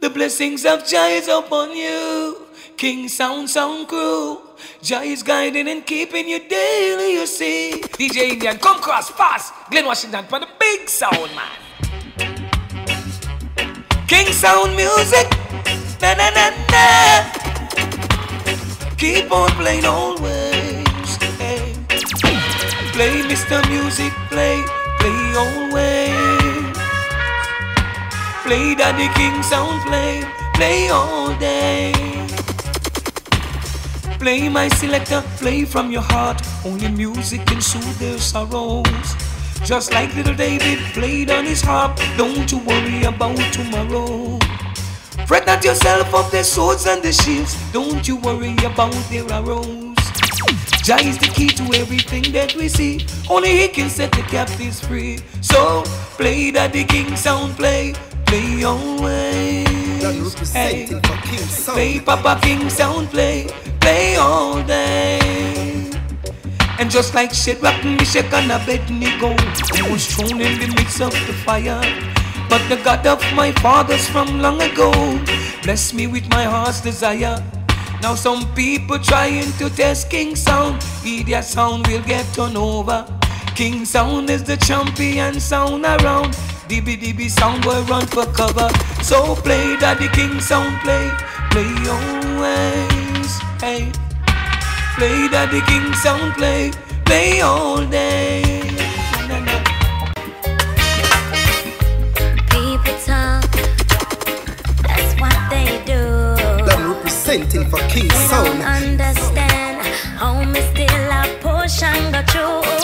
The blessings of Jah is upon you. King Sound Sound Crew. Jah is guiding and keeping you daily, you see. DJ Indian, come cross fast. Glen Washington for the big sound, man. King Sound Music. Na na na na. Keep on playing always. Hey. Play Mr. Music, play, play always. Play Daddy King Sound, play, play all day. Play my selector, play from your heart. Only music can soothe their sorrows. Just like little David played on his harp. Don't you worry about tomorrow. Fret not yourself of their swords and their shields. Don't you worry about their arrows. Jah is the key to everything that we see. Only He can set the captives free. So play that the King sound, play, play always. Hey. Play Papa King sound, play, play all day. And just like Shadrach, Meshach, and Abednego, who was thrown in the midst of the fire. But the God of my fathers from long ago bless me with my heart's desire. Now some people trying to test King Sound, idiot sound will get turned over. King Sound is the champion sound around. DB DB sound will run for cover. So play Daddy King Sound, play, play always. Hey, play Daddy King Sound, play, play all day. Them representing for King Sound. understand. Home is still a push and go through.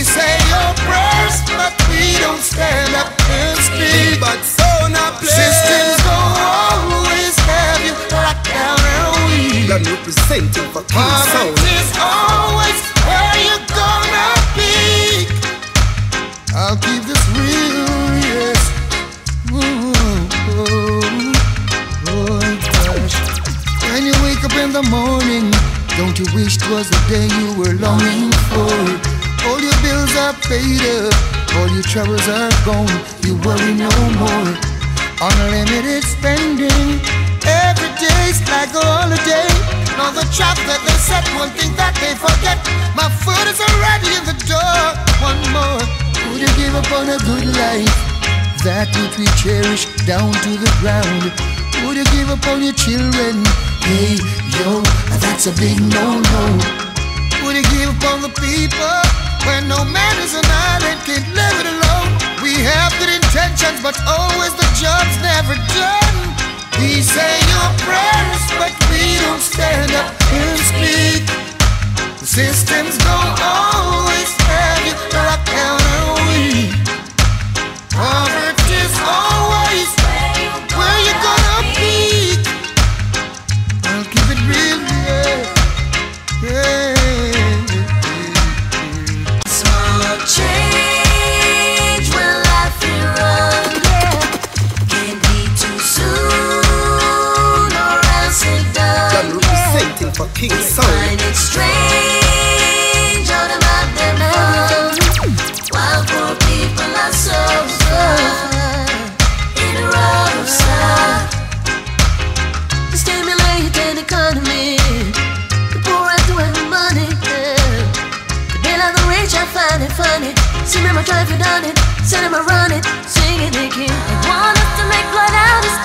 We say your prayers, but we don't stand up and speak. But so not play. Systems don't always have you locked down and weak. Them representing for Heart is always where you gonna be. I'll keep this real, yes. Ooh, oh, oh, gosh. When you wake up in the morning, don't you wish 'twas the day you were longing for? are paid up. All your troubles are gone. You worry no more. Unlimited spending. Every day's like a holiday. And all the trap that they set, one thing that they forget. My foot is already in the door. One more. Would you give up on a good life? That which we cherish down to the ground. Would you give up on your children? Hey, yo, that's a big no-no. Would you give up on the people? When no man is an island, can't live it alone. We have good intentions, but always the job's never done. We say your prayers, but we don't stand up and speak. The systems don't always have you I down and weak. Poverty's always King Soul. Find it strange all about their love. While poor people are so in a rough side. They stimulate an economy. The poor have to have money. Yeah. The bill of the rich, I find it funny. See me, my drive, you done it. Send him, I run it. Singing again. They want us to make blood out of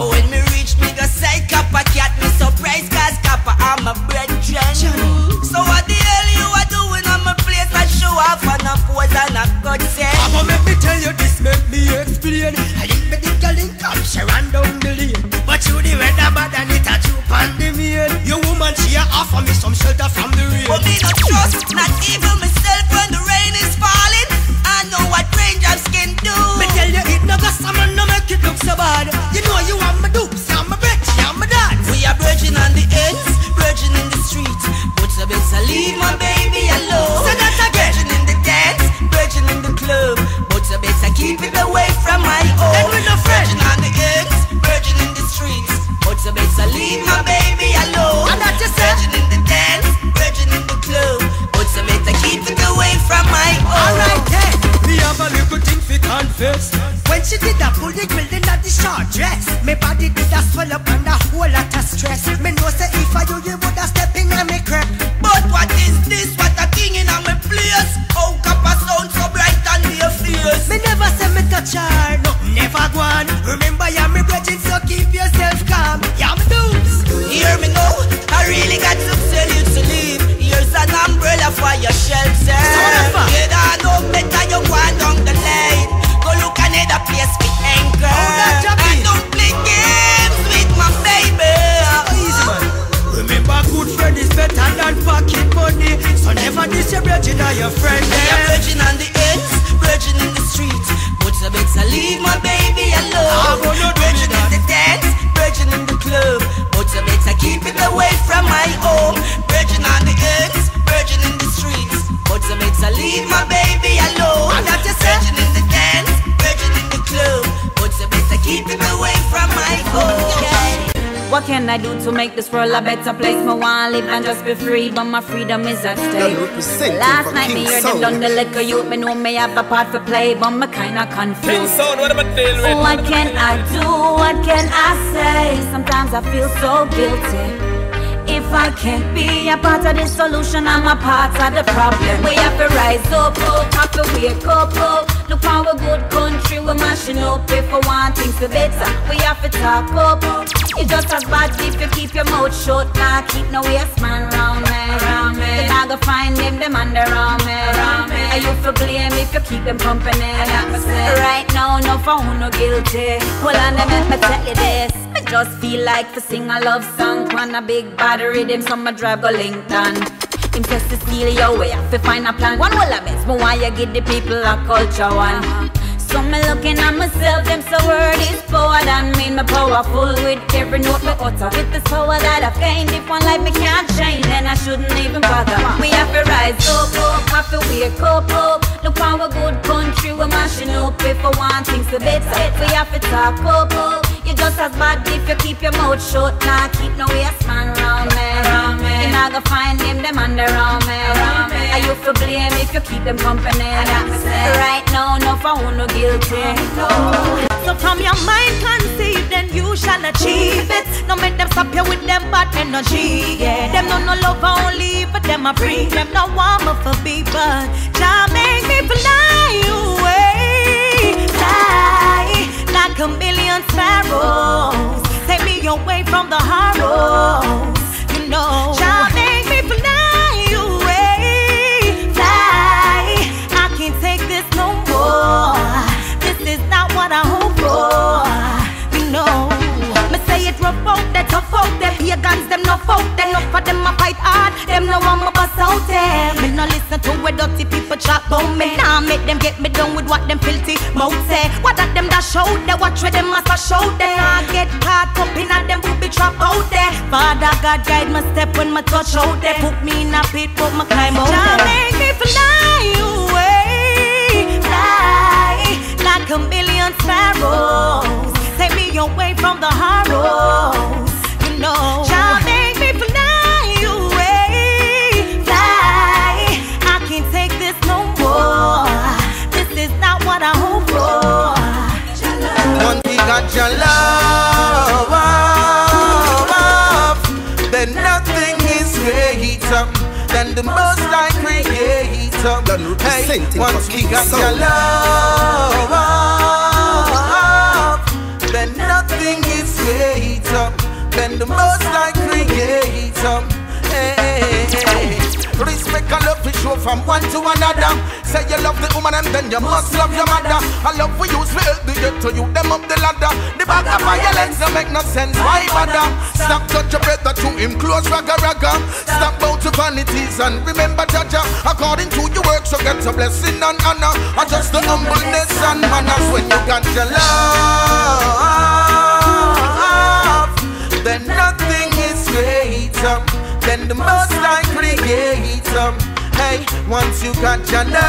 When better place? Me want live and just be free, but my freedom is at stake. Last night me heard them done the liquor youth, me know me have a part for play, but me kinda confused. Sound, what, about deal with? what can I do? What can I say? Sometimes I feel so guilty. If I can't be a part of the solution, I'm a part of the problem. We have to rise up, up, have to wake up, up. Look how a good country we're mashing up. If we want things to better, we have to talk up. It's just as bad if you keep your mouth shut. Nah, keep no waste man round me. Round me. Then I go find them, them under around me. Around me. And you for blame if you keep them company. Right now, no phone, no guilty. Hold on, let me tell you this. Just feel like to sing a love song on a big body rhythm, so my drive go Lincoln. Him says to steal your way, have to find a plan. One will I but why you give the people a culture one? So me looking at myself, them so word is power than me. Me powerful with every note me utter. With this power that I've gained, if one life me can't change, then I shouldn't even bother. We have to rise up, up, have to wake up, up. Look how a good country we're mashing up. If we want things to better, we have to talk up, up. You're just as bad if you keep your mouth shut. Nah, keep no waste man round me. You not gonna find them, them under me. Around. Are you for blame if you keep them company? Eh. Right now, no for who no guilty. No. So from your mind conceive, then you shall achieve it. No make them stop you with them bad energy. Yeah, them no no love only, but them a free. Them no want me for but Jah make me fly away, fly like a million sparrows. Take me away from the horrors, you know. They tough out, they guns, them no folk, them no for them a fight hard, them no want me bust out them. Me no listen to what dirty people chat about me. Nah, make them get me done with what them filthy mouth say. What that them that show, they watch where them must show. They nah get caught up in a them booby trap out there. Father God guide my step when my touch out there. Put me in a pit, put my climb out there. make me fly away, fly like a million sparrows. Take me away from the horrors, know. Jah make me fly away, fly. I can't take this no more. This is not what I hope for. One thing got your love, then nothing is greater than the most I creator. Hey, once for we got Soul. your love, then nothing is greater than the most I creator. Hey, respect and love we show from one to another. Say you love the woman and then you must love your mother. I love we use we help the get to you them up the ladder. The bag of violence don't make no sense. Why bother? Stop touch your brother to him close ragga ragga. Stop bout to vanities and remember Jah Jah. According to your work, so get a blessing and honor. Or just the humbleness and manners when you got your love. Then nothing is greater than the most I creator. Hey, once you got your love,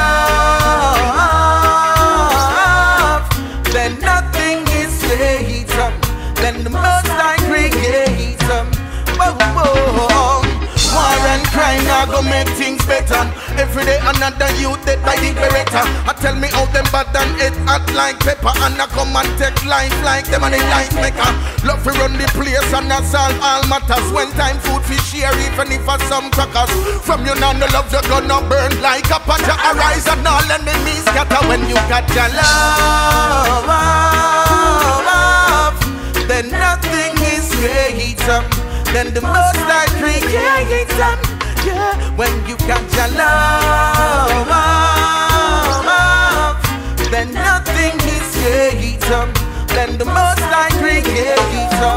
then nothing is greater than the most I creator. Whoa, whoa. War and crime now go make things better. Every day another youth dead by the beretta. I tell me how them bad and it hot like pepper and I come and take life like them and the life maker. Love to run the place and I solve all matters. When time food fi share even if I some crackers. From you now no love you gonna burn like a patch arise and all enemies scatter when you got your love. Then nothing is greater than the most I creator. Yeah, yeah, yeah. when you got your love, then nothing is greater than the most I creator.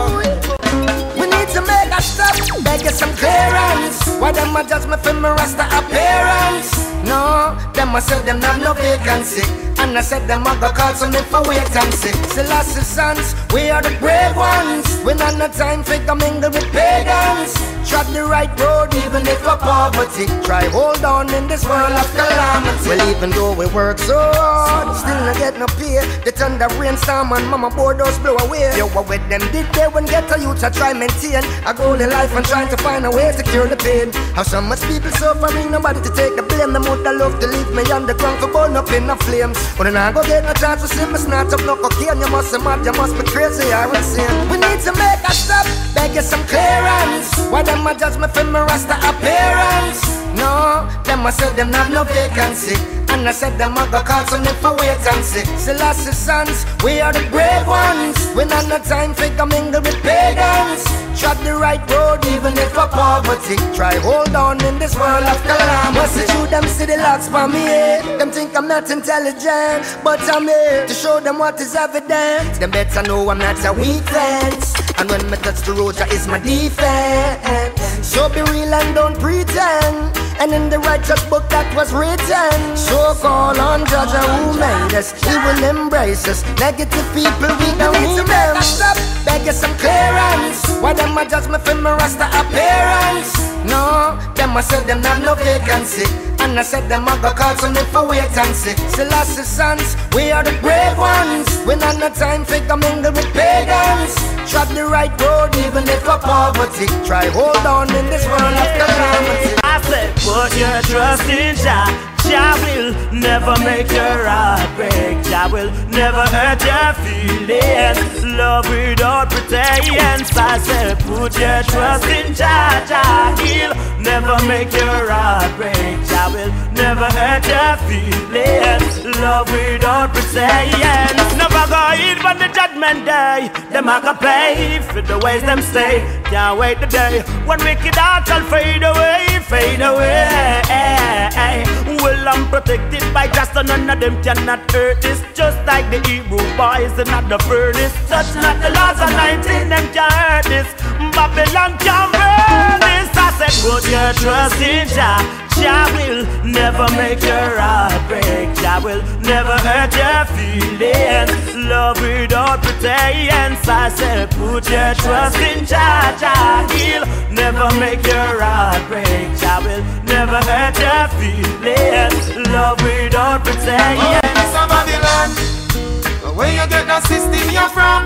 We need to make a stop, beg you some clearance. Why them a judge me for my rasta appearance? No, them a say them have no vacancy. And I said them a go call some if I wait and see. Selassie sons, we are the brave ones. We not no time for to mingle with pagans. Trod the right road even if a poverty. Try hold on in this world of calamity. Well, even though we work so hard, still not get no pay. The thunder rainstorm and mama board those blow away. Yo, what with them did they when get a youth to try maintain a goal in life and trying to find a way to cure the pain. How so much people suffering, nobody to take the blame. The would love to leave me on the ground for burn up in the flames. But then I go get no chance to see me snatch up no cocaine. You must be mad, you must be crazy or insane. We need to make a stop, beg you some clearance. Why them a judge me for my rasta appearance? No, them a say them have no vacancy. And I said them go call some if I wait and see. Selassie sons, we are the brave ones. We not no time for go mingle with pagans. Trod the right road even if a poverty. Try hold on in this world of calamity. Through them see the locks for me. eh? Them think I'm not intelligent, but I'm here to show them what is evident. Them better know I'm not a weak fence. And when me touch the road, that is my defense. So be real and don't pretend. And in the righteous book that was written, so call on Judge who made us. He will embrace us. Negative people, we don't need them. Stop, beg you some clearance. Why them a judge me for my rasta appearance? No, them a say them have no vacancy. And I said them a go call some if I wait and see. Selassie sons, we are the brave ones. We not no time for go mingle with pagans. Trod the right road even if a poverty. Try hold on in this world of calamity. I said, put your trust in Jah. Jah will never make your heart break. Jah will never hurt your feelings. Love without pretense. I said, put your trust in Jah. Jah he'll never make your heart break. Jah will never hurt your feelings. Love without pretense. Never go in for the judgment day. Them a go pay for the ways them stay. Can't wait the day when wicked hearts will fade away, fade away. Well, I'm protected by just none of them cannot hurt this. Just like the Hebrew boys in the furnace. Touch not the laws of 19, them can't hurt this. Babylon can't burn this. I said, put your trust in Jah. Jah will never make your heart break. Jah will never hurt your feelings. Love without pretense. I said, put your trust in Jah. Jah he'll never make your heart break. Jah will never hurt your feelings. Love without Oh, pretense. it's a Babylon. Where you get that system you're from?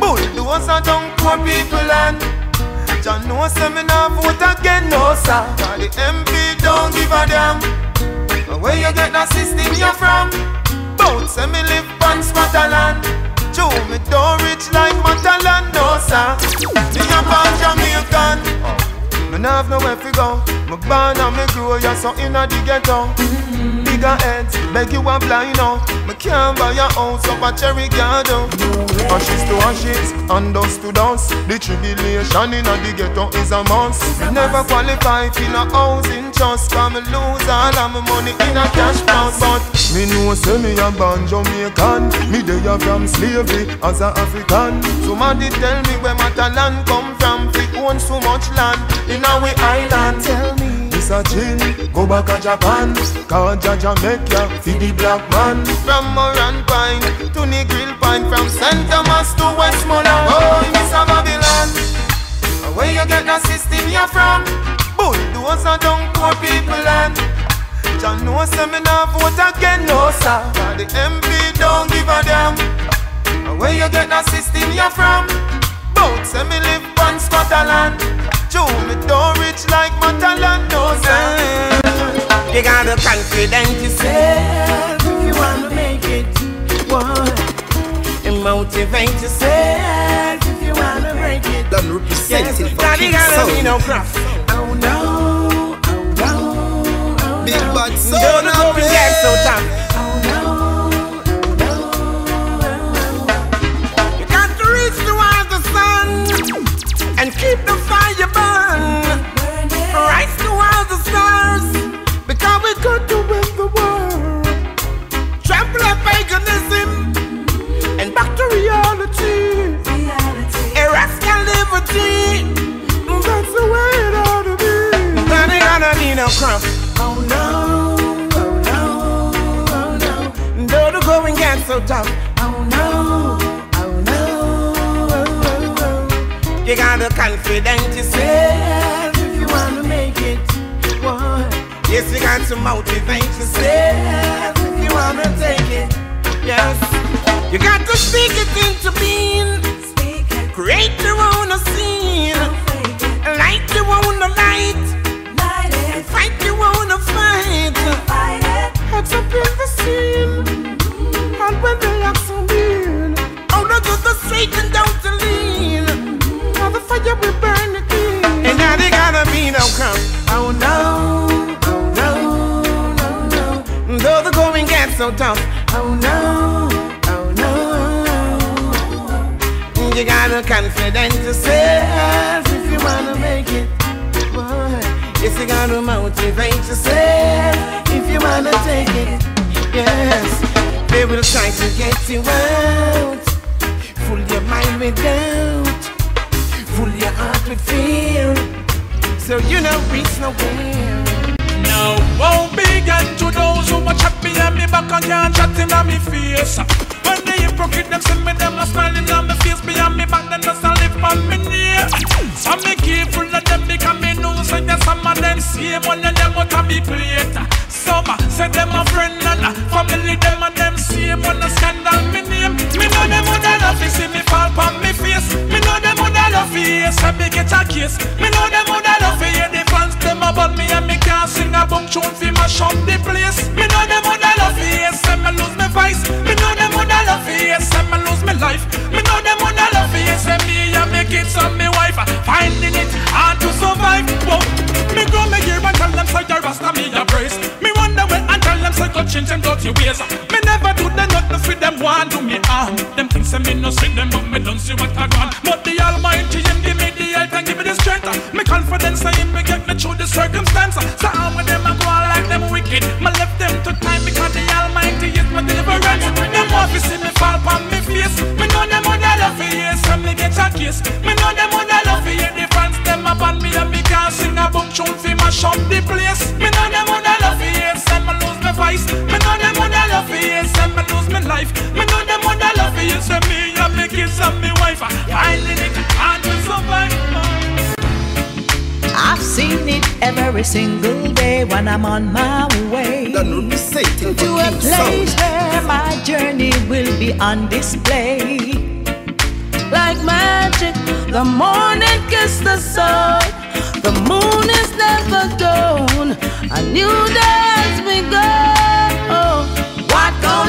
Bulldozer are down poor people and John no say me nah vote again, no sir. Cause the MP don't give a damn. But Where you get that system you from? Bout say me live on Scotland. Joe me don't rich like Matalon, no sir. Me a born Jamaican. Me nah have nowhere to go. Me born and me grow, yeah, so inna the ghetto. Bigger heads, beg you a blind now. Me can't buy a house up a cherry garden. Ashes to ashes, and dust to dust. The tribulation inna the ghetto is a must. Never qualify for no housing trust. Cause me lose all of my money in a cash box. But me know say me a born Jamaican. Me dey a from slavery as a African. Somebody tell me where my talent come from. We own so much land in our island. Tell me. This a chill, go back to Japan. Cause Jah Jah make feed the black man. From Morant Pine to the Pine From St. Thomas to Westmoreland. Oh, Miss Babylon. Where you get that system you from? Bulldozer down poor people and John no say me nah vote again, no sir. The MP don't give a damn. Where you get that system you from? Bout say me live on Scotland Joe me don't rich like Matalon, no sir You got the confidence yourself if you wanna make it. Boy. And motivate yourself if you wanna break it. Don't Done representing for Daddy King gotta be no craft. Oh no, oh no, oh Big no. bad mm, Don't sound go up and there. get so tough. Keep the fire burn. Rise towards the stars because we got to win the world. Trample up paganism and back to reality. Erascal liberty. That's the way it ought to be. Then you gotta need no crumb. Oh no, oh no, oh no. Don't go and get so tough. Oh no, You gotta confident yourself if you wanna make it. What? Yes, you got to motivate yourself if you wanna take it. Yes, you got to speak it into being. Speak It. Create your own scene. Light your own light. light it. fight your own fight. Fight it. Heads up in the so tough. Oh no. Oh no. You gotta confident yourself if you wanna make it. Boy. Yes, you gotta motivate yourself if you wanna take it. Yes, they will try to get you out. Full your mind with doubt, full your heart with fear. So you know reach nowhere. Now, oh, won't begin to those who watch chat me and me back and can't chat in on me face. When the hypocrite them see me, them a smiling on me face behind me back, then just a live on me near. So me careful of them because me know so yes some of them same one of them out of me plate. Some say them a friend and a family, them and them same one a scandal me name. Me know them would love to see me fall on me face. Me know them would love to hear say me get a case. Me know them would love to hear about me and me can't sing a bum tune fi mash up the place. Me know them would love hear say me lose my voice. Me know them would love hear say me lose my life. Me know them would love hear say me and me kids and me wife finding it hard to survive. Whoa. Me grow me gear and tell them say your rasta me a brace. Me wonder and them say go change them dirty ways. Me never do them nothing for them want do me harm. Them things say me no see them but me don't see what I gone. But the Almighty him give me the health and give me the strength. Me confidence him me get me through the circumstance. So how with them I go on like them wicked. Me left them to time because the Almighty is my deliverance. Them want to see me fall on me face. Me know them on the love for years and me get a kiss. Me know them on the love for hear the fans them upon me and me can't sing a boom tune fi mash up the place. Me know them on the love for years and me lose my voice. Me know them on the love for years and me lose my life. Me know them on the love for years and me and me kids and me wife finding it hard to survive. I've seen it every single day when I'm on my way to a place where my journey will be on display. Like magic, the morning kiss the sun. The moon is never gone. A new day has begun.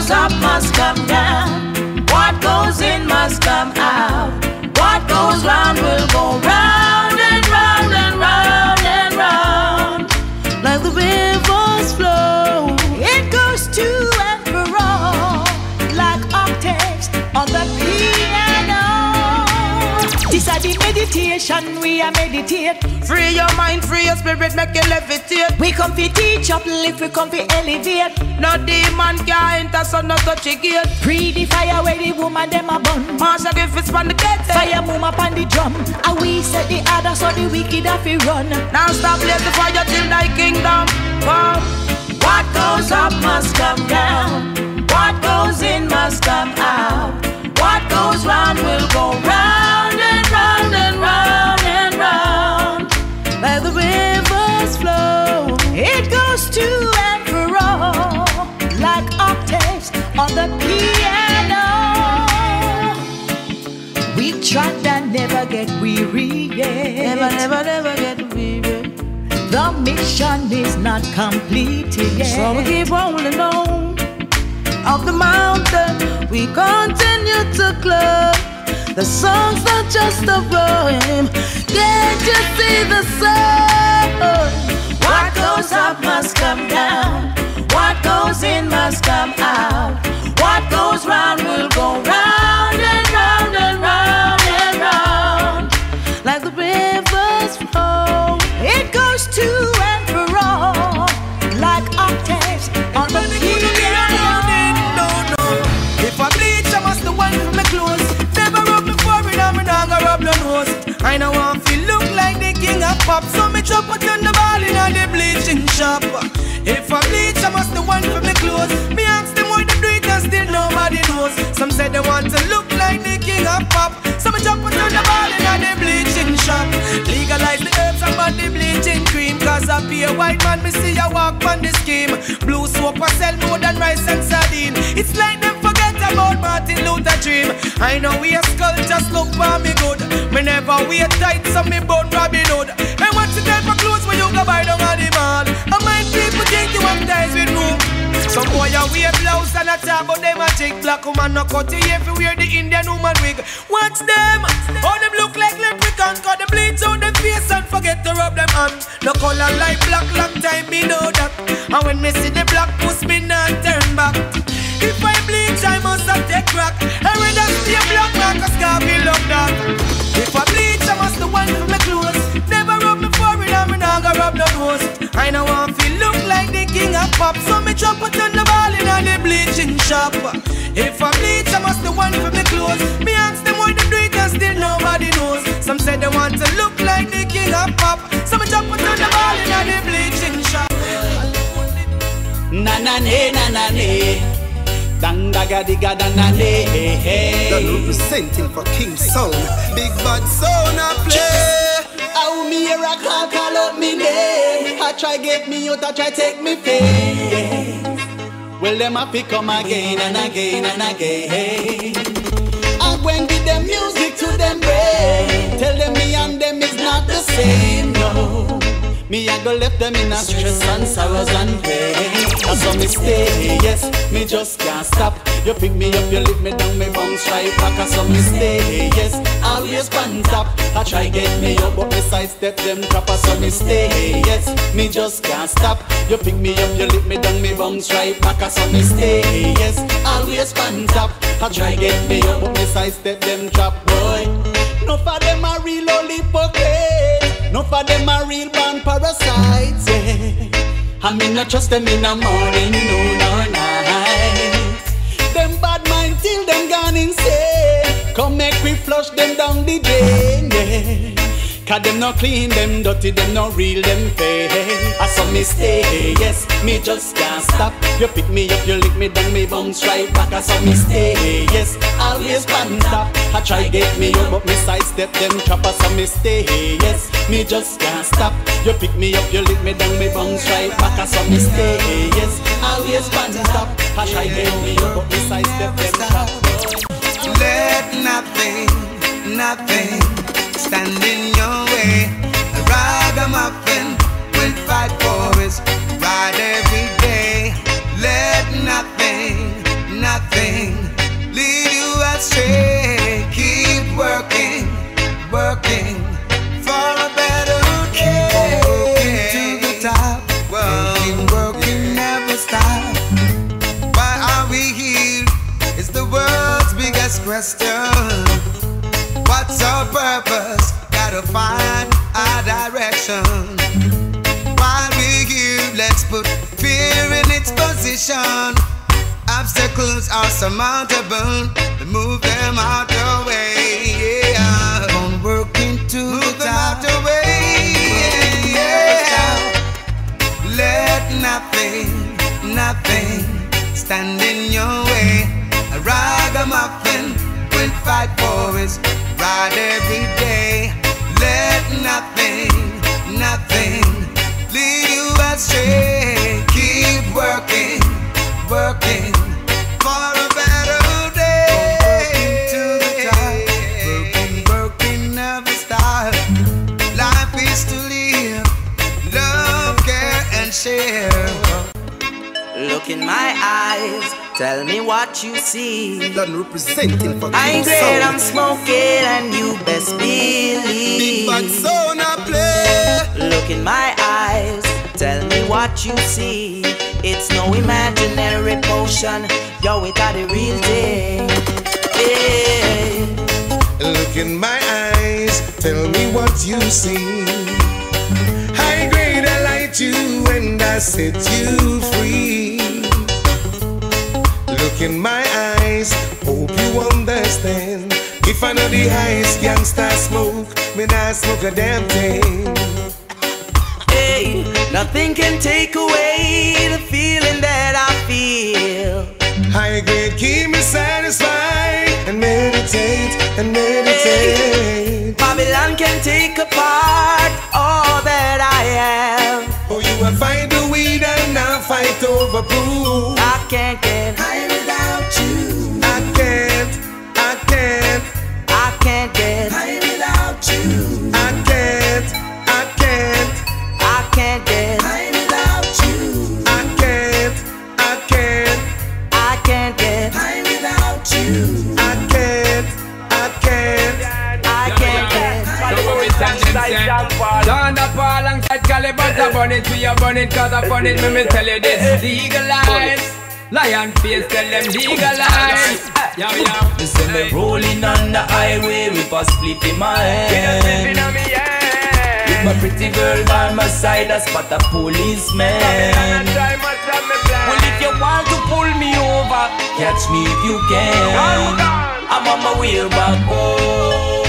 Goes up must come down. What goes in must come out. What goes round will go round and round and round and round. Like the rivers flow. It goes to and fro like octaves on the piano. This is the meditation we are meditate. Free your mind, free your spirit, make you levitate. We come fi teach, uplift, we come fi elevate. No demon can enter, so no touch a gate. Pre the fire where the woman them a burn. Marsha give it span the gate. Eh? Fire move up on the drum. And we set the order so the wicked have to run. Now stop blaze the fire till thy kingdom come. What goes up must come down. What goes in must come out. What goes round will go round to and fro like octaves on the piano. We and never get weary yet. Never, never, never get weary. The mission is not completed yet. So we keep rolling on. Up the mountain, we continue to climb. The song's not just a rhyme. Can't you see the sun? Goes up must come down. What goes in must come out. What goes round will go round pop, so me chop on the ball in the bleaching shop. If I bleach, I must the one for me clothes. Me ask them why they do it and still nobody knows. Some say they want to look like the king of pop, so me chop on the ball in the bleaching shop. Legalize the herbs and body bleaching cream, cause a be a white man, me see ya walk on the scheme. Blue soap I sell more than rice and sardine. It's like them about Martin Luther dream. I know we a skull, just look for me good. Me never wear tight, so me bone Robin Hood. And what's the type of clothes when you go buy down on the mall? I mind people think you have ties with room. Some boy a wear blouse and a top, but them a take black woman no cut you if you wear the Indian woman wig. Watch them, how them look like leprechauns, got the bleach on them face and forget to rub them on. No color like black, long time me know that. And when me see the black puss, me not turn back. If I bleach, I must have take crack. I rather a black mark, a scar be love that. If I bleach, I must the one for me clothes. Never rub me forehead and me nah go rub no nose. I know I feel look like the king of pop, so me chop it on the ball in the bleaching shop. If I bleach, I must the one for me clothes. Me ask them why they do it and still nobody knows. Some say they want to look like the king of pop, so me chop it on the ball in the bleaching shop. Na na na na ne. Dang daga diga da na. Hey, hey. Done representing for King Sound. Big bad sound I play. How me hear a call call up me name. I try get me out, I try take me face. Well, them a pick come again and again and again. And when give them music to them brain, tell them me and them is not the same. No, me I go left them in a stress and sorrows and pain. That's how me stay. Yes, me just can't stop. You pick me up, you lift me down, me bounce right back. That's how me stay. Yes, always pan top. I try get me up, but me sidestep them trap. That's how me stay. Yes, me just can't stop. You pick me up, you lift me down, me bounce right back. That's how me stay. Yes, always pan top. I try get me up, but me sidestep them trap. Boy, no for them a real only hypocrite. For them a real born parasites. Yeah. I mean, not trust them in the morning, noon or night. Them bad mind till them gone insane. Come make we flush them down the drain. Yeah. Cause them no clean, them dirty, them no real, them fake. I saw me stay, yes, me just can't stop. You pick me up, you lick me down, me bounce right back. I saw me stay, yes, always pan top. I try get me up, but me sidestep them trap. I saw me stay, yes, me just can't stop. You pick me up, you lick me down, me bounce right back. I saw me stay, yes, always pan top. I try get me up, but me sidestep them trap. Let nothing, nothing stand in your way. A ragamuffin will fight for his right every day. Let nothing, nothing lead you astray. Keep working, working for a better day. Keep working to the top. Working, never stop. Why are we here? Is the world's biggest question. What's our purpose? Gotta find our direction. While we're here, let's put fear in its position. Obstacles are surmountable. Move them out the way. Yeah. On working to Move them out the way. Yeah. Let nothing, nothing stand in your way. A ragamuffin will fight for his right every day. Let nothing, nothing. Keep working, working for a better day. Working, working. Life is to live, love, care, and share. Look in my eyes, tell me what you see. Done representing for I Sound. I'm smoking, and you best believe. Big bad sound I play. Look in my eyes, tell me what you see. It's no imaginary potion, yo, it are the real thing. Yeah. Look in my eyes, tell me what you see. High grade, I light you and I set you free. Look in my eyes, hope you understand. If I know the highest gangster smoke, me not smoke a damn thing. Hey, nothing can take away the feeling that I feel. High grade, keep me satisfied and meditate and meditate. Babylon can take apart Find the weed and not fight over poo. I can't get high. Alongside Caliban I burn it, we a burn it cause I burn it Me me eh, eh, tell you this. Eh, legalize Lion face tell them legalize Yo yo They say me rolling on the highway with a split in my hand. With my pretty girl by my side, I spot a policeman. Well, if you want to pull me over, catch me if you can. I'm on my way back home.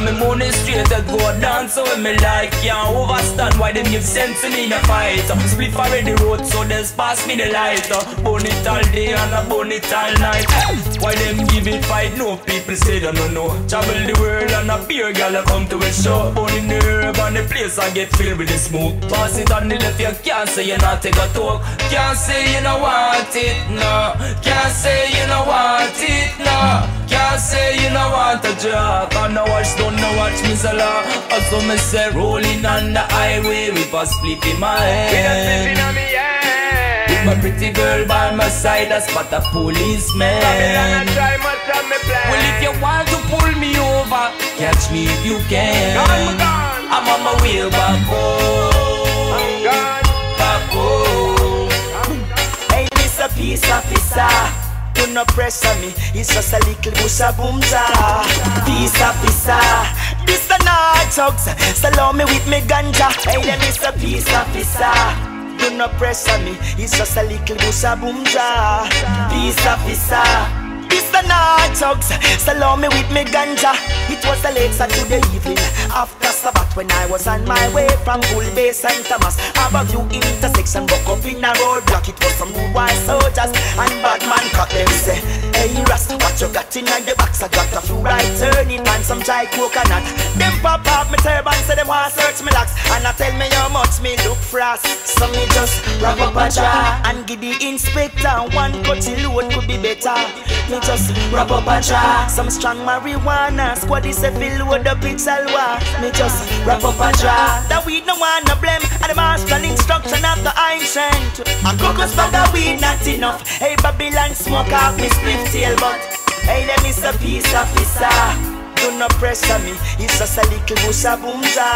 And me money straight to go dance when me like can't overstand why them give sense in me in a fight. Split for the road so they pass me the light. Burn it all day and I burn it all night. Why them give it fight? No people say they don't know. Travel the world and a beer girl a come to a show. Burn the herb and the place I get filled with the smoke. Pass it on the left, you can't say you not take a talk. Can't say you don't want it, no. Can't say you don't want it, no. Can't say you don't want a job. And no watch, don't no watch me long. Also me say rolling on the highway with a split in my hand. With my pretty girl by my side, I spot a policeman. Well, if you want to pull me over, catch me if you can. I'm on my way back home. Back home. Hey, Mr. Peace Officer, not press on me. It's just a little busa boomza. Peace Officer, this the night talks. Salon me with me ganja. Hey, there, Mr. Peace Officer. Not press on me. It's just a little busa boomza. Peace Officer. This the night. Salon me with me ganja. It was the late Saturday evening after Sabbath when I was on my way from Bull Bay St. Thomas. Above you intersection, buck up in a roadblock. It was some good white soldiers and bad man cut them say, Hey Rasta, what you got in the box? I got a few right turning and some dry coconut. Them pop off me turban, say them want search me locks and I tell me how much me look frost. So me just wrap up a jar and give the inspector one cut load could be better. Me just wrap up a jar, some strong marijuana. Squad is a fill with the salwa. Me just wrap up a jar. That weed no one no blame. And the master instruction of the ancient. A crocus bag of weed not enough. Hey Babylon smoke out me split tail but. Hey them is a peace officer. Do not pressure me, it's just a little busa boomza.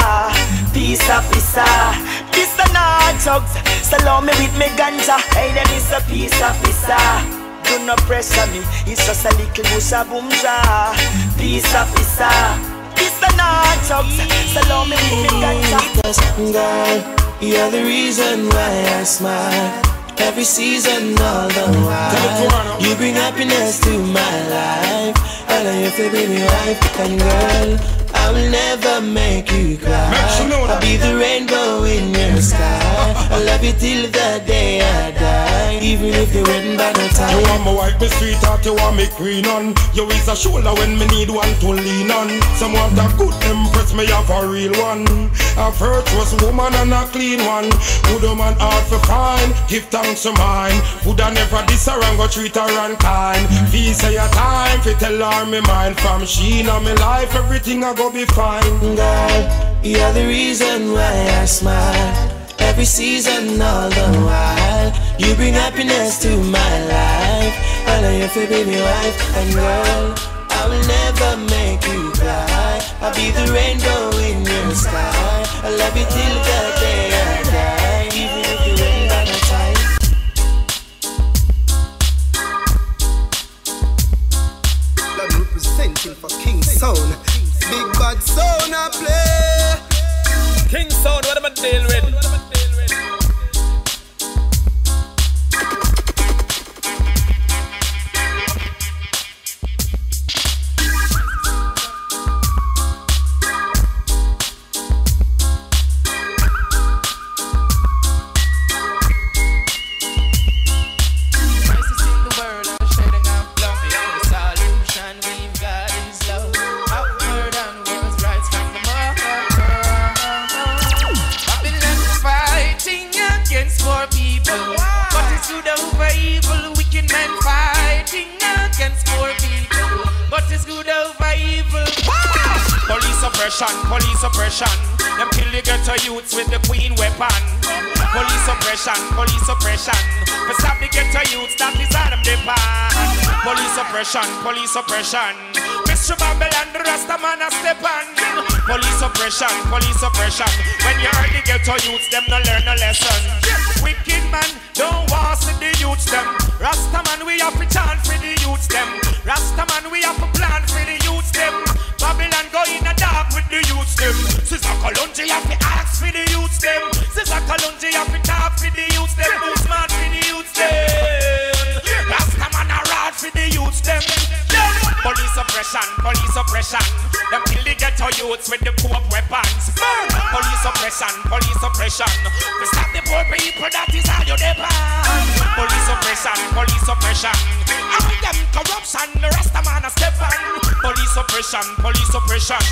Peace officer, this the night thugs. Salon me with me ganja. Hey them is a peace officer. Do not pressure me, it's just a little busa boomza. Peace officer, this the night thugs. Salon me with me ganja. Girl, you're the reason why I smile. Every season, all the while, you bring happiness to my life. I know you be wife, and girl, I will never make you cry. I'll be the rainbow in your sky. I love you till the day I die, even if you're written by the time. You want me wipe me sweetheart, you want me queen on. You is a shoulder when me need one to lean on. Some want a good empress, me have a real one. A virtuous woman and a clean one. Good woman hard for fine, give thanks to mine. Would I never diss her and go treat her unkind? Say your time, fi tell her me mind. From she in my life, everything I go be fine Girl, you're the reason why I smile. Every season, all the while, you bring happiness to my life. I know you feel be my wife, and girl, I will never make you cry. I'll be the rainbow in your sky. I love you till the day I die, even if time. Representing for King Sound. Big bad sound I play. King Sound, what am I deal with? Oppression, police oppression. Mr. Babylon, the Rasta man a step on. Police oppression, police oppression. When you heard the ghetto youths, them no learn a lesson. Wicked man, don't want see the youths them. Rasta man, we have to chant for the youths them. Rasta man, we have to plan for the youths them. Babylon go in the dark with the youths them. Sizzla Kalonji have to ask for the youths them. Sizzla Kalonji have to talk for the youths them. Who's smart for the youths them? Oppression, police oppression. Them kill the ghetto youths with the coke weapons. Burn! Police oppression, police oppression. To stop the poor people, that is all you depend. Police oppression, police oppression. All them corruption, the Rasta man a step on. Police oppression, police oppression.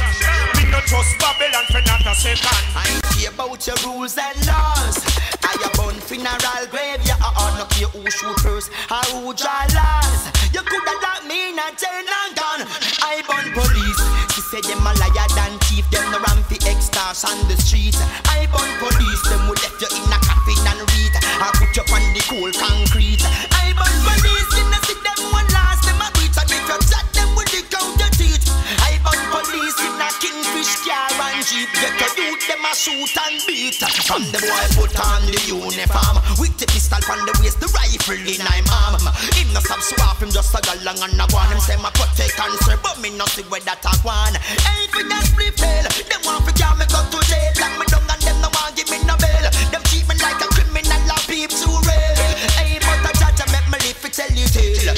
We no trust Babylon for not a second. I care about your rules and laws. I a bun funeral grave, yeah, uh, no care who shoot first or who draw laws. You coulda locked me in a jail and gone. I bun police. She said them a liar than thief. Them no ram fi on the street. I bun police. Them will left you in a coffin and read. I put you on the cold concrete. I bun police. Know see them one last. Them a breach and if you chat a car and jeep. Get your youth them a shoot and beat. From the boy put on the uniform with the pistol from the waist, the rifle in I'm arm. Him no stop swap him just a go long and a go on. Him say my cut take answer, but me no see where that a go on. Ain't for that split fail. Them want to carry me go to jail, lock me down and them no want give me no bail. Them treat me like a criminal, I peep too real. Hey, but a judge a make me live to tell you tale.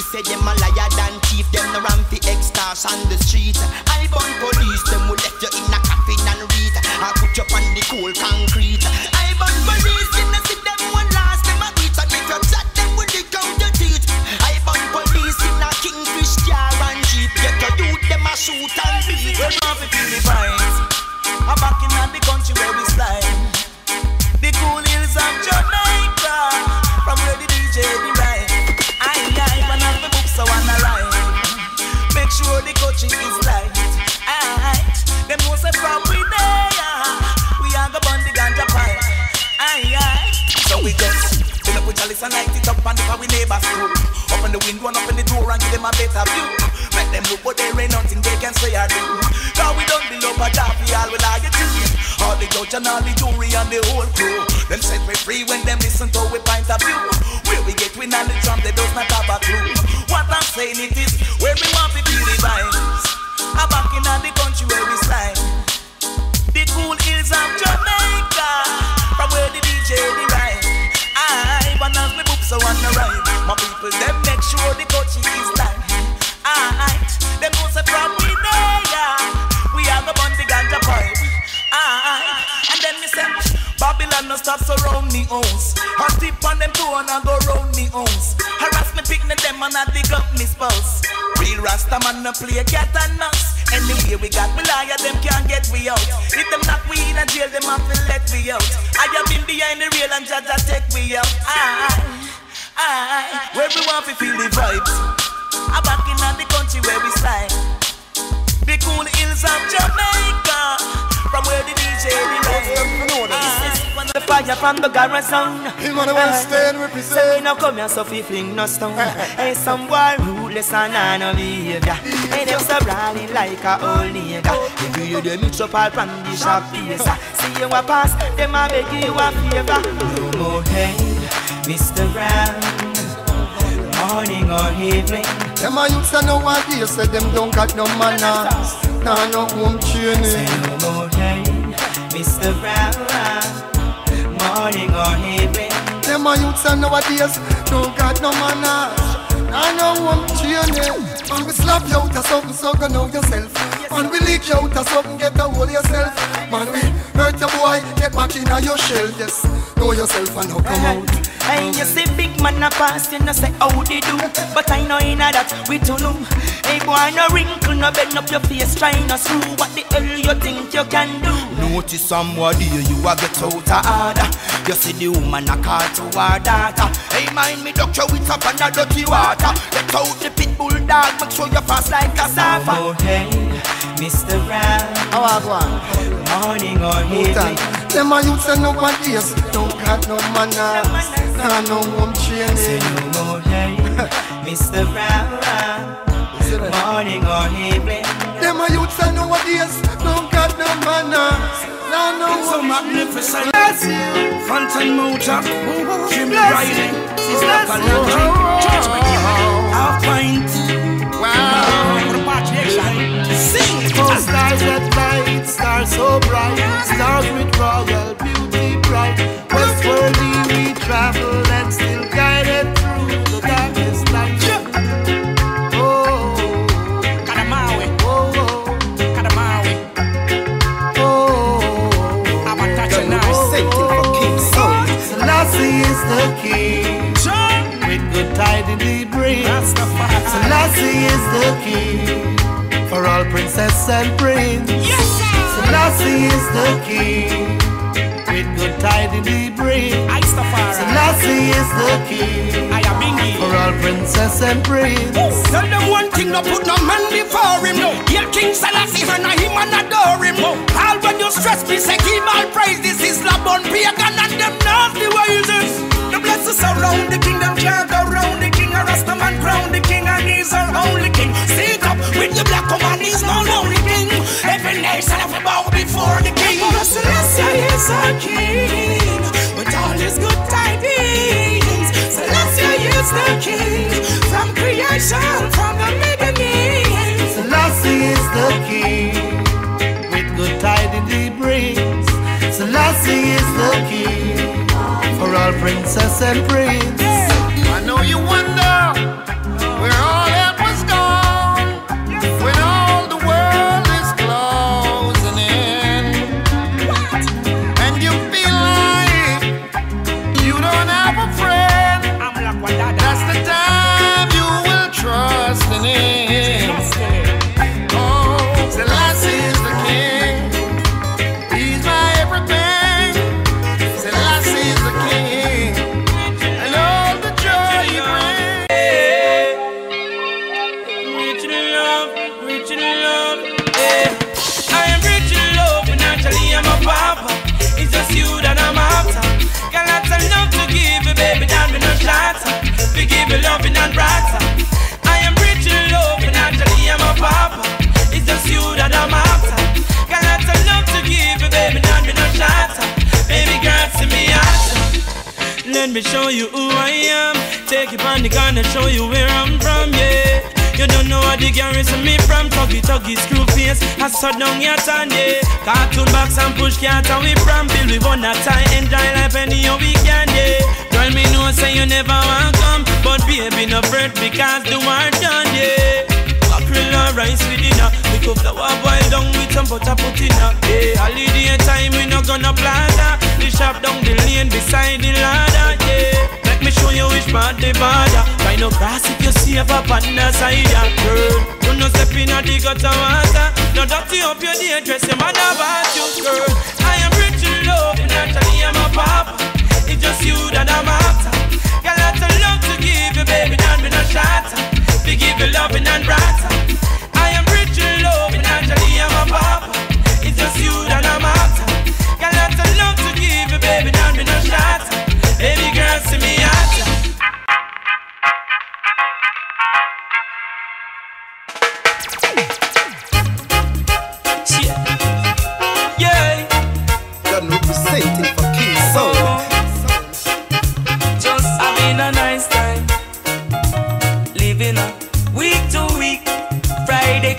She say them a liar than thief. Them no ram fi on the street. I bun police, them will left you in a coffin and read. I put you on the cold concrete. I bun police, you know see them one last them a beat and if you chat them with the count your teeth. I bun police in a kingfish car and jeep. Get your youth them a shoot and beat. We're not fi feel the vibes. I'm back in the country where we slide. The cool hills of Jamaica, sure the coaching is light. Aight, them know say from we there, we are go burn the ganja pipe. Aye aye, so we just fill up with chalice and light it up and if we neighbors too. Open the window and open the door and give them a better view. Make them look but there ain't nothing they can say or do. Cause we don't below a job, we all will argue too. All the judge and all the jury and the whole crew. Them set me free when them listen to we point of view. Where we get we the drum, they does not have a clue. What I'm saying it is where we want to the vibes. I'm back in the country where we slide. The cool hills of Jamaica, from where the DJ the ride. I wanna me boop so wanna ride. My people them make sure the coaching is live. Alright, them know from we Babylon no stop surround me house. I tip on them toe and I go round me house. Harass me picnic them and I dig up me spouse. Real Rasta man no play cat and mouse. Anyway we got we liar them can't get we out. If them not we in a jail them have to let we out. I have been behind the rail and judge take we out. Aye, aye, where we want to feel the vibes. I back in the country where we slide. The cool hills of Jamaica, from where the DJ the ride. The fire from the garrison. Him on the West eh, End represent. Say me no come here so fi fling no stone. Eh, eh, hey, some boy ruthless and I no behavior. Hey, them so brawling like a old nigga. Every day they mix up all from the shop face. See you a pass, them a beg you a favor. No more hey, Mr. Brown. Morning or evening. Them a youths a nowadays say them don't got no manners. Nah, no home training. Mr. Brown. Morning or evening. Them a youths a nowadays don't got no manners. Nah, no home training. Man, we slap you out of something, so go know yourself. Man, we leak you out of something, get a hold yourself. Man, we hurt your boy, get back put in your shell, yes. Know yourself and now come out. Hey, you see big man a pass, you know say how they do. But I know inna that we too know Hey boy, no wrinkle, no bend up your face Trying to screw. What the hell you think you can do? Notice somebody you a get out of order You see the woman a call to her daughter. Hey mind me doctor with up on the dirty water. Get out the pit bull dog, make sure you fast like a surfer. Oh hey, Mr. Brown How I go on? Morning or evening Them a youths and nobodies Don't got no manners Nah, no home training Say no more hey, Mr. Brown Morning or evening Them a youths and nowadays Don't got no manners Nah, no So home magnificent. Phantom motor. Jimmy Riley. Sister Panache Half pint Sing! Oh, stars that night, stars so bright, stars with royal beauty bright. Westwardly we travel and still guided through the darkest night. Oh, Kadamawi, oh, oh, Kadamawi. oh. I'm a touch Girl, and nice. representing for King Soul. Selassie is the king. With good tidings he brings. Selassie is the king. For all princess and prince. Yes, sir. Selassie is the king. With good tidings he brings. I Selassie is the king. I am Bingy. For all princess and prince. Oh, tell them one thing, no put no man before him. No, Hail King Selassie, and him and adore him. All when you stress me, say give all praise. This is Labon pagan and them nasty ways. Blessings surround the king, them can't go round the king. A Rasta man crown the king, and he's our only king. Sit up with the black woman, he's no lonely king. Every nation have a bow before the king. Selassie is our king, with all his good tidings. Selassie is the king, from creation, from the beginning. Selassie is the king. With good tidings he brings. Selassie is the king. Princess and prince. I know you wonder Give loving and. I am rich in love, and. It's just you that I'm of love to give you, baby, me no shatter. Baby girl, see me. Let me show you who I am. Take you on the gun and show you where I'm from, yeah. You don't know how the garrison me from Tuggy tuggy screw face I shut down your town, yeah Cartoon box and push cat and we from Bill we wanna tie Enjoy life any we can, yeah Girl me know say you never want come. But baby no fret because the war done, yeah. Mackerel and rice with dinner. We cook flour boil down with some butter put in Yeah, holiday time we no gonna plaza. The shop down the lane beside the ladder, yeah. Let me show you which part the border. Try no grass if you save up on the side, yeah, girl You no step in a the gutter water. No dirty up your day dress, your mother about you, girl. I am rich in love, naturally I'm a papa It's just you that I'm after. Got lots of love to give you, baby, don't me no shatter. We give you loving and brighter. I am rich in love, and naturally I'm a papa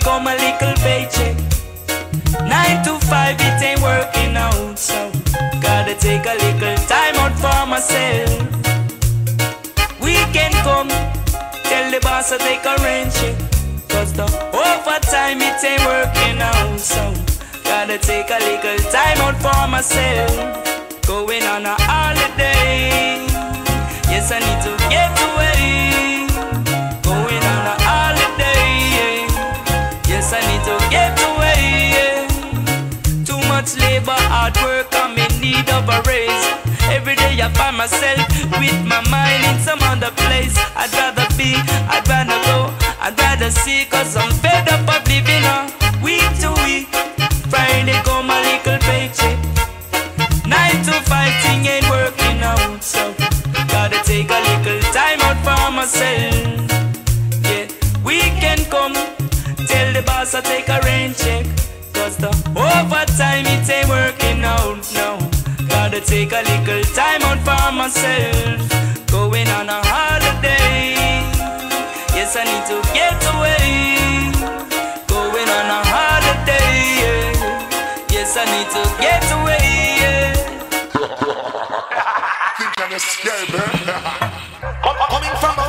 come a little paycheck. Nine to five, it ain't working out. So gotta take a little time out for myself. Weekend come, tell the boss to take a rain check. Cause the overtime, it ain't working out. So gotta take a little time out for myself. going on a holiday. Yes, I need to get away, Yes, I need to get away. Too much labor, hard work, I'm in need of a raise. Every day I find myself with my mind in some other place. I'd rather be, I'd rather go, I'd rather see, cause I'm fed up of living on week to week. Friday come a little paycheck. Nine to five thing ain't working out, so gotta take a little time out for myself. Yeah, weekend come, tell the boss I take a rain check. Cause the overtime it ain't working out now. Gotta take a little time out for myself. Going on a holiday. Yes, I need to get away. Going on a holiday. yeah. Yes, I need to get away. Think I'm scared, Coming from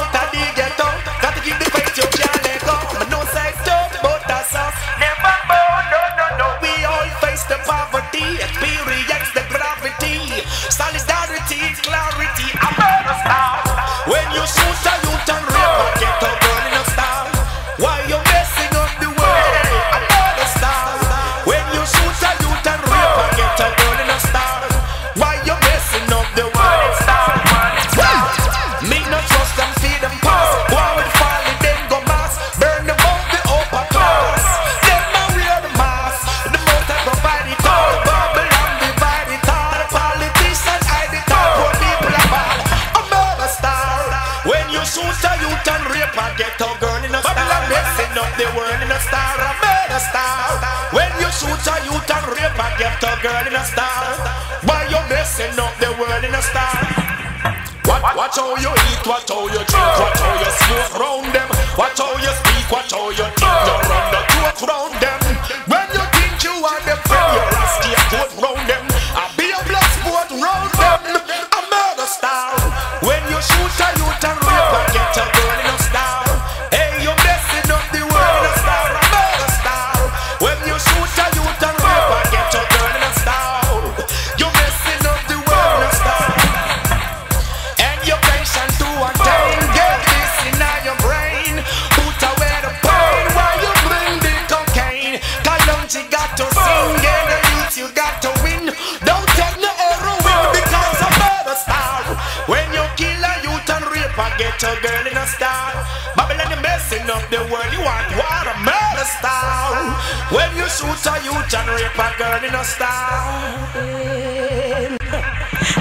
girl in a star. Why you messing up the world in a star? Watch, watch how you eat, watch how you drink, watch how you smoke round them. Watch how you speak, watch how you think. You run the joke round them. When you think you are the friend, you're a scapegoat round rape a girl in.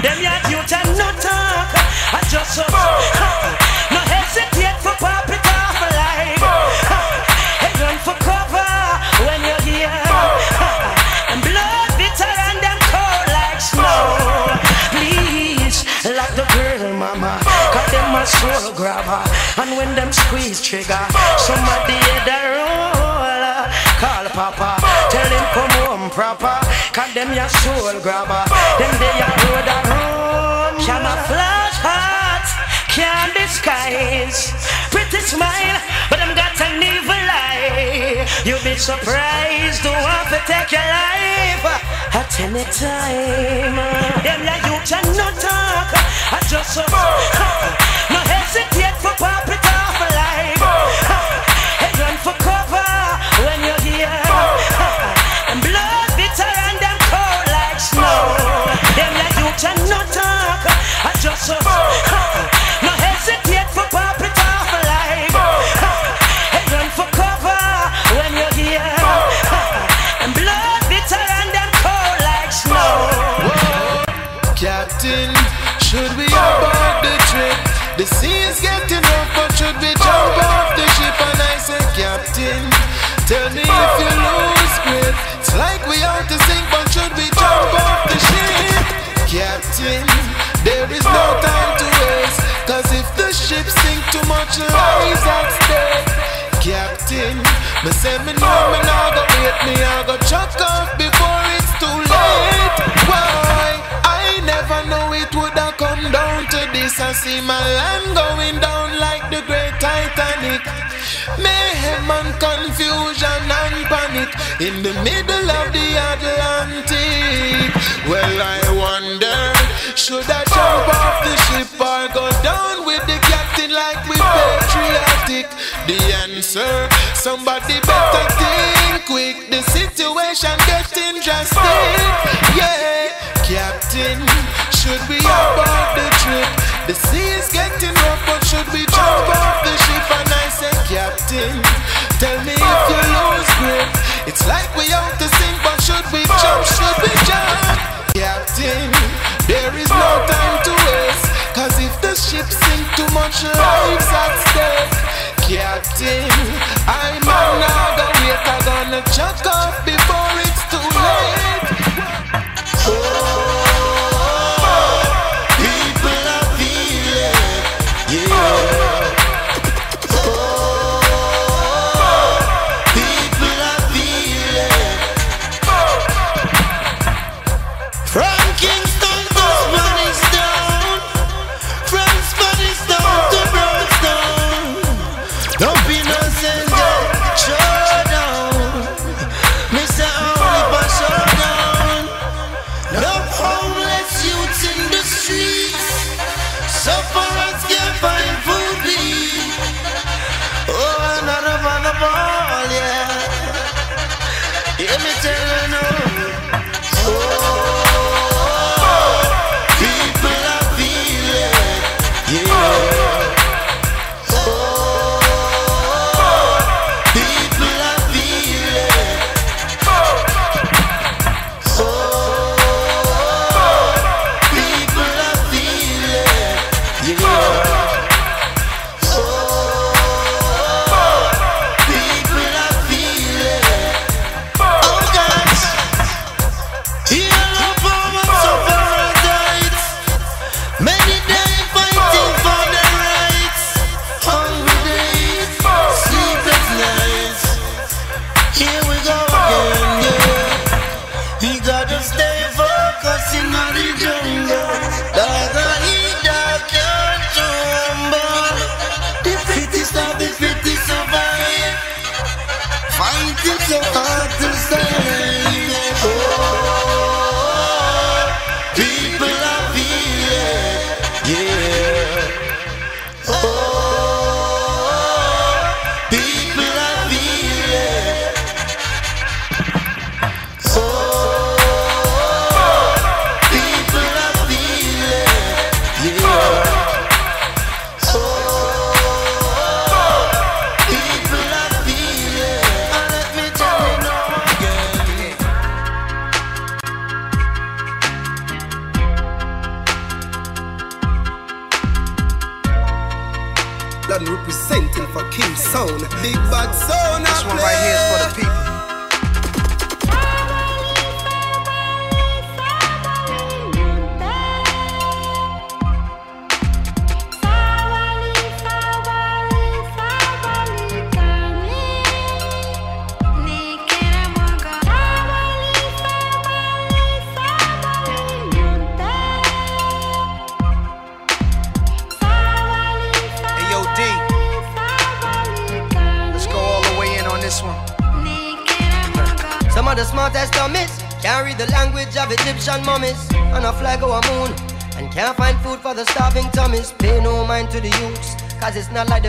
Them youth and no talk. I just so no hesitate for pop it off alive. Hey, run for cover when you're here. And blood bitter and them cold like snow. Please lock the girl, mama. Cause them a soul grabber. And when them squeeze trigger, somebody hit the roll. Call papa, proper. Cause them your soul grabber. Them they a blow the room. Camouflage heart can't disguise. Pretty smile, but them got an evil eye. You'll be surprised to want to take your life at any time. Them youth and no talk. I just uh, so no hesitate for The sea is getting rough, but should we jump off the ship? And I say, Captain, tell me if you lose grip. It's like we ought to sink, but should we jump off the ship? Captain, there is no time to waste. Cause if the ship sink, too much lives at stake. Captain, me say me know me now go wait me, I go chuck off before this. I see my land going down like the great Titanic. Mayhem and confusion and panic in the middle of the Atlantic. Well, I wonder Should I jump off the ship or go down with the captain like we patriotic? The answer, somebody better think quick. The situation getting drastic. Yeah, captain, should we abort the trip? The sea is getting rough, but should we jump off the ship? And I say, captain, tell me if you lose grip. It's like we out to sink, but should we jump? Should we jump? Captain, there is no time to waste. Cause if the ship sink, too much lives at stake. Captain, I'm not gonna wait, I'm gonna chuck off before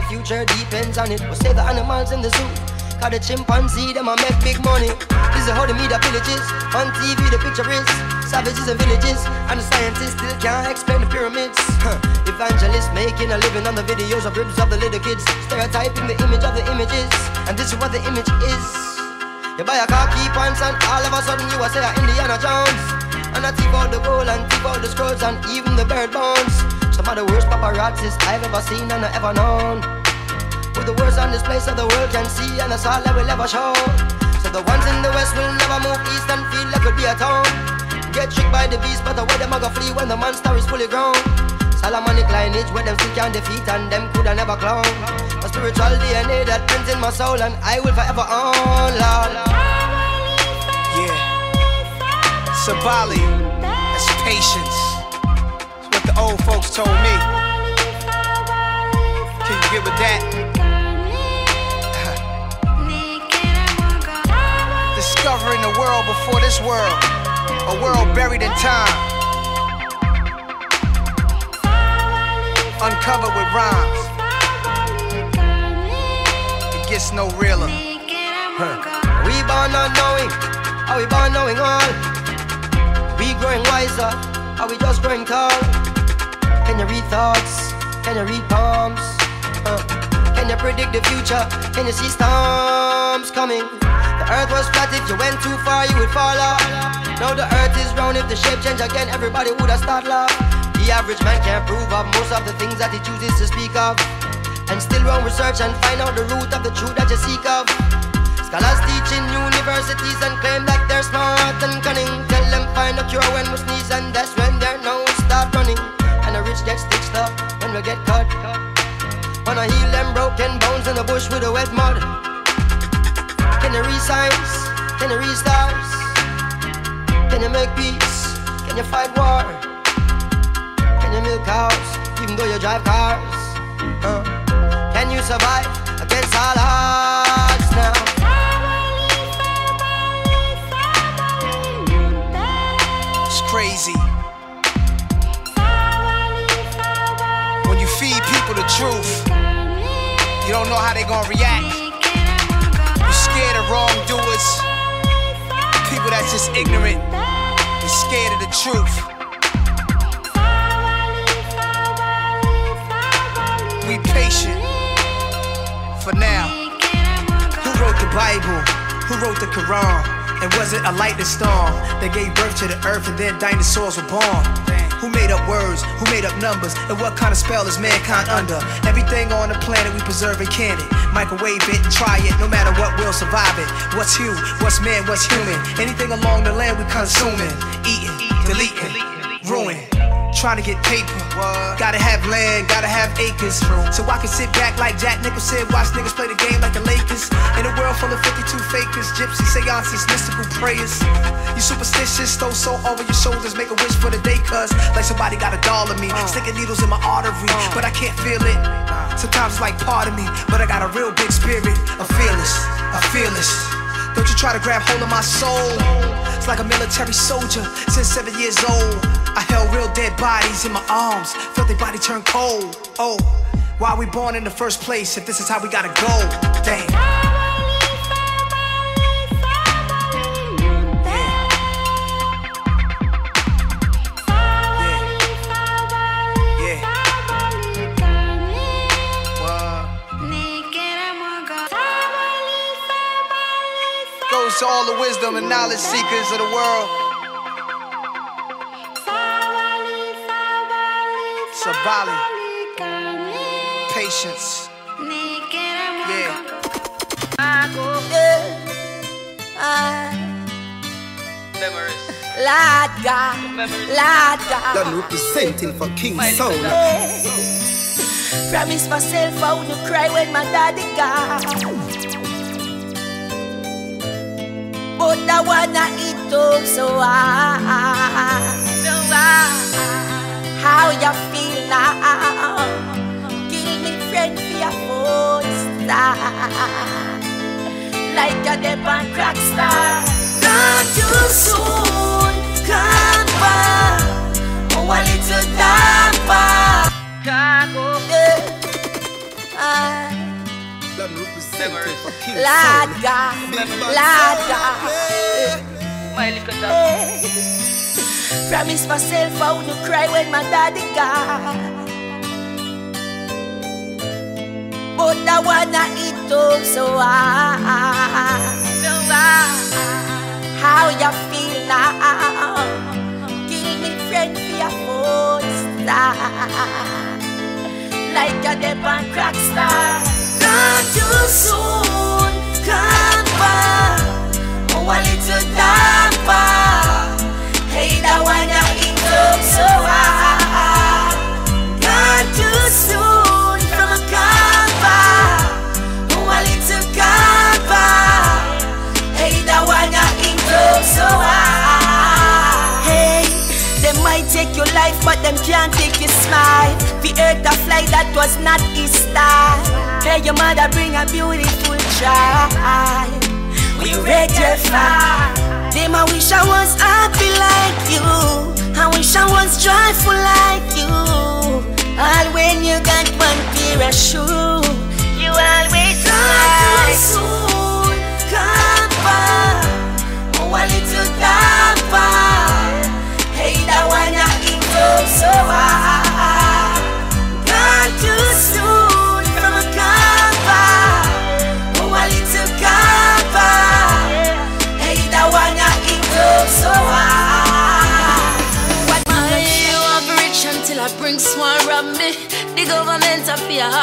future depends on it. We'll save the animals in the zoo. Cause the chimpanzee, them a make big money. This is how the media villages. On TV, the picture is savages and villages. And the scientists still can't explain the pyramids. Huh. Evangelists making a living on the videos of ribs of the little kids. Stereotyping the image of the images. And this is what the image is. You buy a car, key pants, and all of a sudden you are say a Indiana Jones. And I thief out the gold and thief out the scrolls and even the bird bones. Some of the worst paparazzis I've ever seen and I ever known. With the worst on this place so the world can see and that's all that will ever show. So the ones in the west will never move east and feel like it'll be a town. Get tricked by the beast, but the way them a go flee when the monster is fully grown. Solomonic lineage where them still can defeat and them coulda never clown. A spiritual DNA that prints in my soul and I will forever own, Lord. Yeah. Sabali, that's patience. That's what the old folks told me. Can you get with that? discovering a world before this world, a world buried in time. Uncovered with rhymes. It gets no realer. Huh. We born not knowing, are we born knowing all? We growing wiser, are we just growing tall? Can you read thoughts? Can you read palms? Can you predict the future? Can you see storms coming? The earth was flat, if you went too far, you would fall off. Now the earth is round, if the shape change again, everybody would have start laugh. The average man can't prove of most of the things that he chooses to speak of. And still run research and find out the root of the truth that you seek of. Scholars teach in universities and claim that they're smart and cunning. Tell them find a cure when we sneeze and that's when their nose start running. And the rich get stitched up when we get cut. Wanna heal them broken bones in the bush with a wet mud. Can you signs? Can you read stars? Can you make peace? Can you fight war? Milk cows even though you drive cars? Uh, can you survive against all odds now? It's crazy. When you feed people the truth, you don't know how they're gonna react. You're scared of wrongdoers, people that's just ignorant and scared of the truth. Patient for now. Who wrote the Bible? Who wrote the Quran? And was it a lightning storm that gave birth to the earth and then dinosaurs were born? Who made up words? Who made up numbers? And what kind of spell is mankind under? Everything on the planet we preserve and can it. Microwave it, try it, no matter what, we'll survive it. What's you? What's man? What's human? Anything along the land we consuming, eating, deleting, ruin. Trying to get paper. Gotta have land, gotta have acres. So I can sit back like Jack Nicholson, watch niggas play the game like the Lakers. In a world full of 52 fakers, gypsy seances, mystical prayers. You superstitious, throw soul over your shoulders, make a wish for the day, cuz like somebody got a doll of me. Uh. Sticking needles in my artery, uh. but I can't feel it. Sometimes it's like part of me, but I got a real big spirit. A fearless, a fearless. Don't you try to grab hold of my soul. It's like a military soldier since seven years old. I held real dead bodies in my arms, felt their body turn cold. Oh, why we born in the first place if this is how we gotta go? Damn. Goes to all the wisdom and knowledge seekers of the world. Sabali. Patience. Yeah. Lord God, Lord God. Done representing for King Sound. Promise myself I wouldn't cry when my daddy gone. But I wanna eat up so hard. So hard. How you feel now? Kill me friend for your phone star. Like a dip on crack star. Gone too soon, come back. Oh, a little damper. Can't go there. I Done representing for King Lord Sound. God, Big bad Lord sound. God. My little Eh. Promise myself I wouldn't cry when my daddy gone. But I wanna eat up so hard. So hard. How you feel now? Kill me friend for your phone star. Like a on crack star. Take your life, but them can't take your smile. The earth a fly, that was not his style. Hey, your mother bring a beautiful child. We read your fire. Them I wish I was happy like you. I wish I was joyful like you. All when you got one pair of shoes,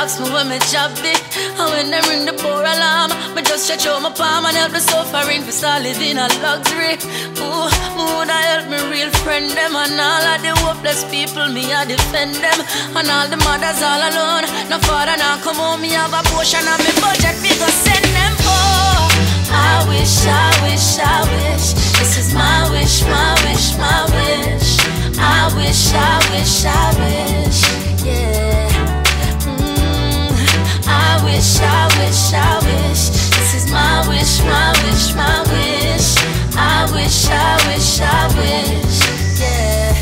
ask me where my job be. And when they ring the poor alarm, me just stretch out my palm and help the suffering for start living a luxury. Ooh, me woulda help me real friend them and all of the hopeless people me a defend them. And all the mothers all alone, no father now come home me have a portion of me budget me go send them for. I wish, I wish, I wish. This is my wish, my wish, my wish. I wish, I wish, I wish. Yeah. I wish, I wish, I wish. This is my wish, my wish, my wish. I wish, I wish, I wish. Yeah.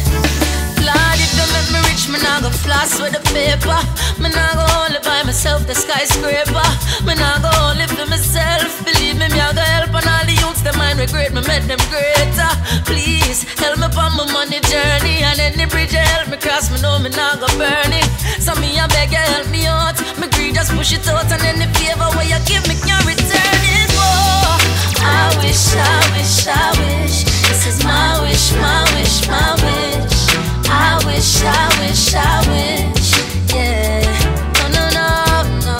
Lord, if you make me rich, me nah go floss with the paper. Me nah go only buy myself the skyscraper. Me nah go only for myself. Believe me, me I go help on all the youths. Them mind regret me, make them greater. Please help me on my money journey. And any bridge you help me cross, me know me nah go burn it. So me I beg you help me out. Me greed just push it out, and any favor where you give me can return it. Oh, I wish, I wish, I wish. This is my wish, my wish, my wish. I wish, I wish, I wish, yeah. No, no, no, no.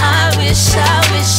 I wish, I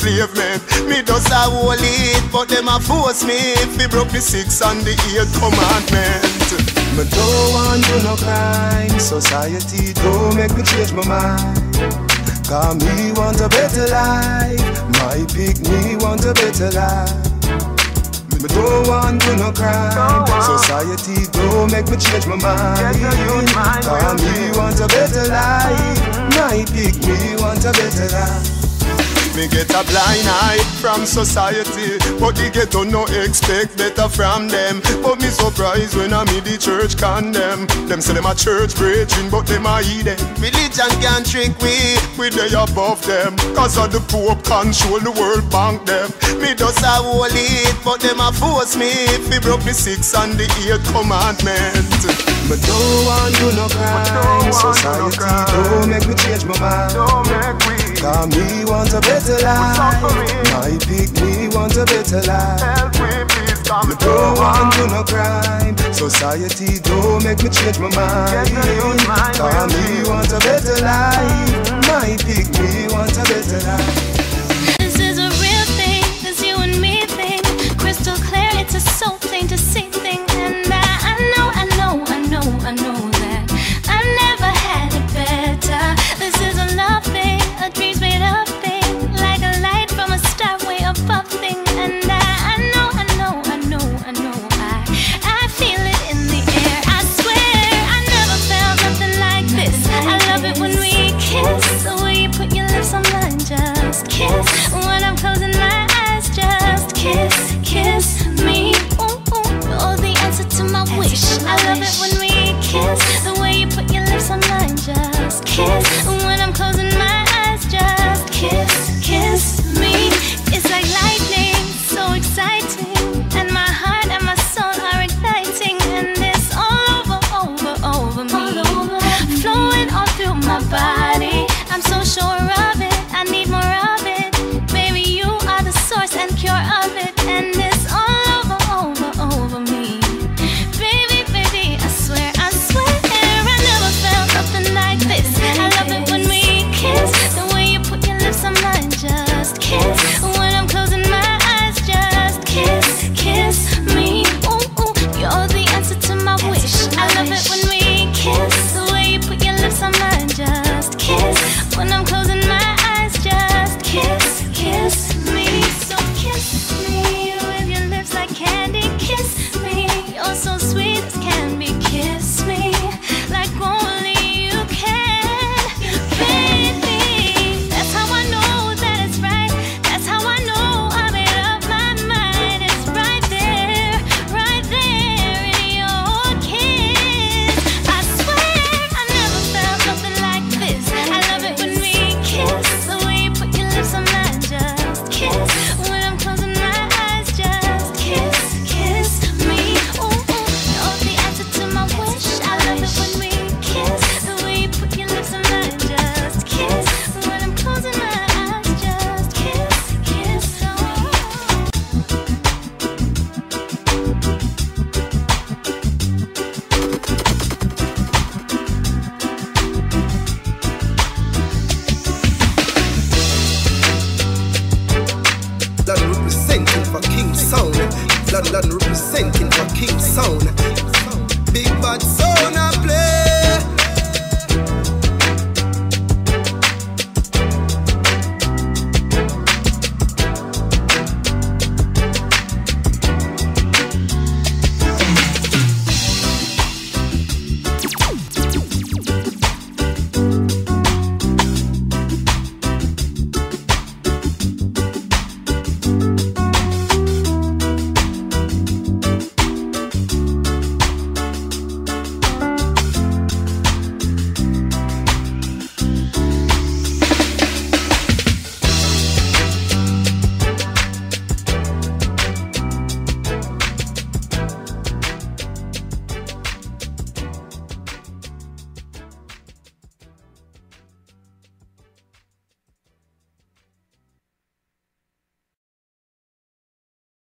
enslavement. Me does a hold it, but them a force me. If me broke the six and the eighth commandment. Me don't want do no crime, society don't make me change my mind. Cause me want a better life. My pick me want a better life. Me don't want to no crime. Society don't make me change my mind. Cause me want a better life. My pick me want a better life. Me get a blind eye from society, but the ghetto no expect better from them. But me surprised when I meet the church condemn. Them say them a church preaching, but them a heathen. Religion can't trick we, we they above them. Cause of the Pope control the world bank them. Me just a hold it, but them a force me if we broke the sixth and the eighth commandment. Me don't want to no crime, society don't make me change my mind. Cause me want a better life. My pig me want a better life. Help me, please come me don't want to no crime. Society don't make me change my mind. Cause me want a better life. My pig me want a better life. This is a real thing, this you and me thing. Crystal clear, it's a soul thing to see things.